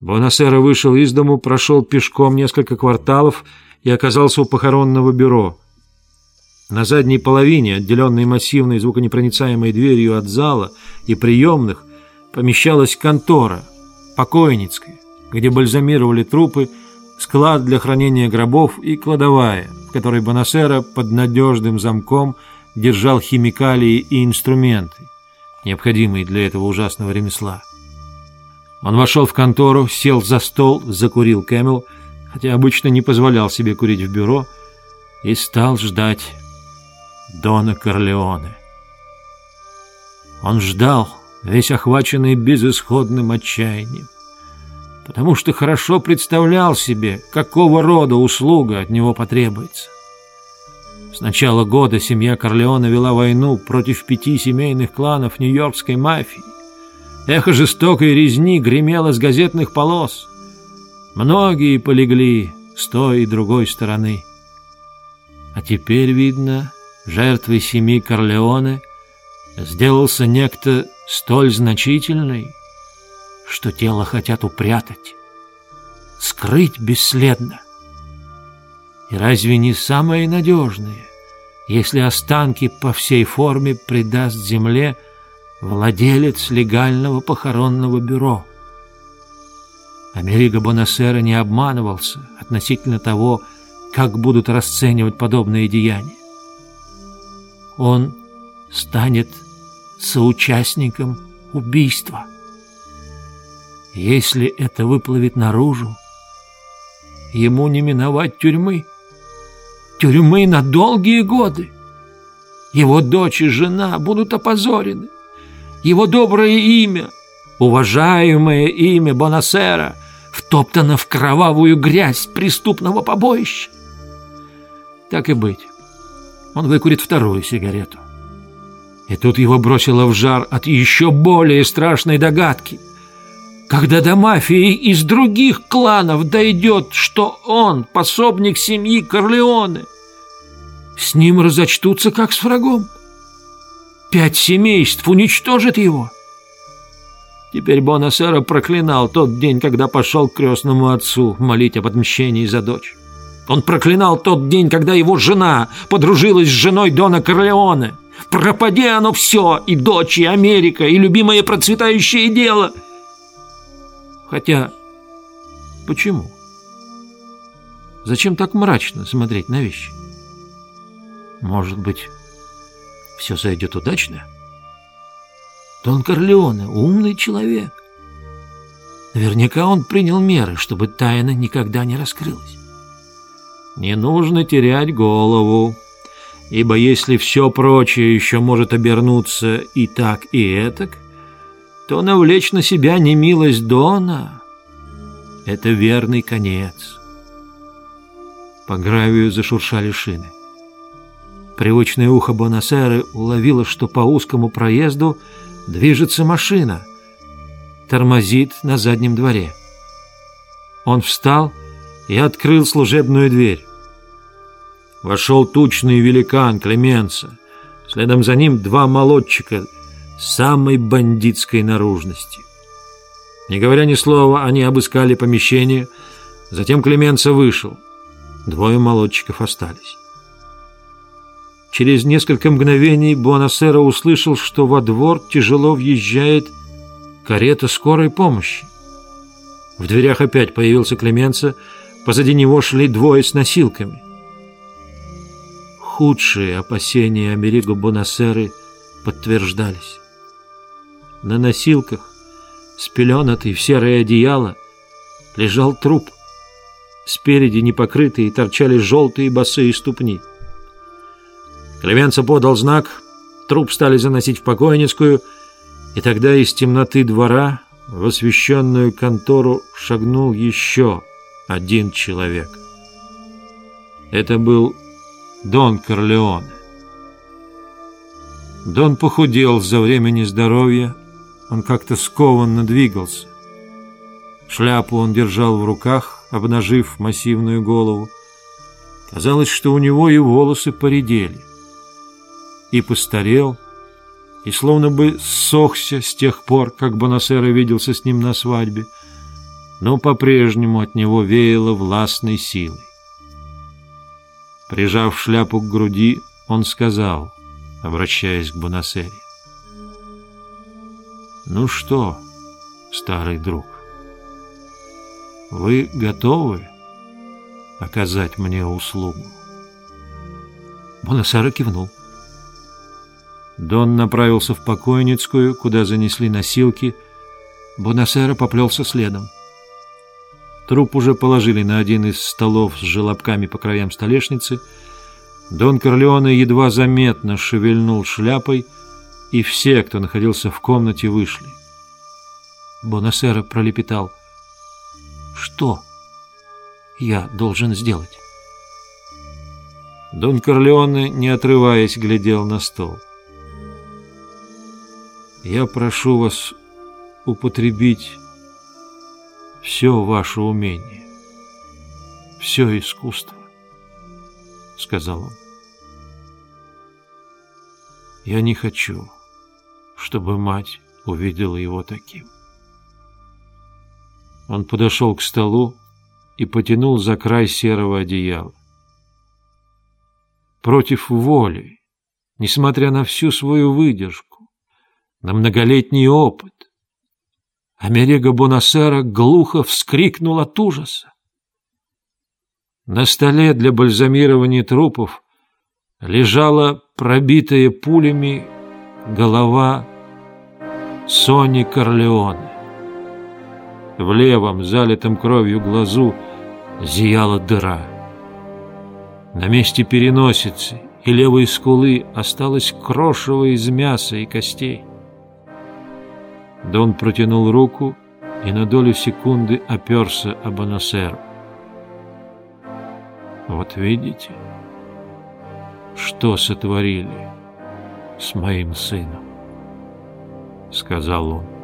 Бонасера вышел из дому, прошел пешком несколько кварталов и оказался у похоронного бюро. На задней половине, отделенной массивной звуконепроницаемой дверью от зала и приемных, помещалась контора, покойницкая, где бальзамировали трупы, склад для хранения гробов и кладовая, в которой Бонасера под надежным замком держал химикалии и инструменты, необходимые для этого ужасного ремесла. Он вошел в контору, сел за стол, закурил Camel, хотя обычно не позволял себе курить в бюро, и стал ждать Дона Корлеоне. Он ждал, весь охваченный безысходным отчаянием, потому что хорошо представлял себе, какого рода услуга от него потребуется. С начала года семья Корлеона вела войну против пяти семейных кланов нью-йоркской мафии, Эхо жестокой резни гремело с газетных полос. Многие полегли с той и другой стороны. А теперь, видно, жертвой семьи Корлеоне сделался некто столь значительный, что тело хотят упрятать, скрыть бесследно. И разве не самое надежное, если останки по всей форме придаст земле – владелец легального похоронного бюро. Америго Бонасера не обманывался относительно того, как будут расценивать подобные деяния. Он станет соучастником убийства. Если это выплывет наружу, ему не миновать тюрьмы. Тюрьмы на долгие годы. Его дочь и жена будут опозорены его доброе имя, уважаемое имя Бонасера, втоптано в кровавую грязь преступного побоища. Так и быть, он выкурит вторую сигарету. И тут его бросило в жар от еще более страшной догадки. Когда до мафии из других кланов дойдет, что он пособник семьи Корлеоне, с ним разочтутся как с врагом. Пять семейств уничтожит его. Теперь Бонасера проклинал тот день, когда пошел к крестному отцу молить об отмщении за дочь. Он проклинал тот день, когда его жена подружилась с женой Дона Корлеоне. Пропади оно все, и дочь, и Америка, и любимое процветающее дело. Хотя, почему? Зачем так мрачно смотреть на вещи? Может быть, все зайдет удачно. Дон Корлеоне — умный человек. Наверняка он принял меры, чтобы тайна никогда не раскрылась. Не нужно терять голову, ибо если все прочее еще может обернуться и так, и этак, то навлечь на себя немилость Дона — это верный конец. По гравию зашуршали шины. Привычное ухо Бонасеры уловило, что по узкому проезду движется машина. Тормозит на заднем дворе. Он встал и открыл служебную дверь. Вошел тучный великан Клеменца. Следом за ним два молодчика самой бандитской наружности. Не говоря ни слова, они обыскали помещение. Затем Клеменца вышел. Двое молодчиков остались. Через несколько мгновений Буанасера услышал, что во двор тяжело въезжает карета скорой помощи. В дверях опять появился Клеменца, позади него шли двое с носилками. Худшие опасения Америго Бонасеры подтверждались. На носилках, спеленатый в серое одеяло, лежал труп. Спереди непокрытые торчали желтые босые ступни. Клеменца подал знак, труп стали заносить в покойницкую, и тогда из темноты двора в освещенную контору шагнул еще один человек. Это был Дон Корлеоне. Дон похудел за время нездоровья, он как-то скованно двигался. Шляпу он держал в руках, обнажив массивную голову. Казалось, что у него и волосы поредели и постарел, и словно бы сохся с тех пор, как Бонасера виделся с ним на свадьбе. но по-прежнему от него веяло властной силой. Прижав шляпу к груди, он сказал, обращаясь к Бонасере. «Ну что, старый друг, вы готовы оказать мне услугу?» Бонасера кивнул. Дон направился в покойницкую, куда занесли носилки. Бонасера поплелся следом. Труп уже положили на один из столов с желобками по краям столешницы. Дон Корлеоне едва заметно шевельнул шляпой, и все, кто находился в комнате, вышли. Бонасера пролепетал. «Что я должен сделать?» Дон Корлеоне, не отрываясь, глядел на стол. «Я прошу вас употребить все ваше умение, все искусство», — сказал он. «Я не хочу, чтобы мать увидела его таким». Он подошел к столу и потянул за край серого одеяла против воли, несмотря на всю свою выдержку, на многолетний опыт. Америго Бонасера глухо вскрикнул от ужаса. На столе для бальзамирования трупов лежала пробитая пулями голова Сони Корлеоне. В левом, залитом кровью глазу зияла дыра. На месте переносицы и левой скулы осталось крошево из мяса и костей. Дон протянул руку и на долю секунды оперся об Аносеру. «Вот видите, что сотворили с моим сыном?» — сказал он.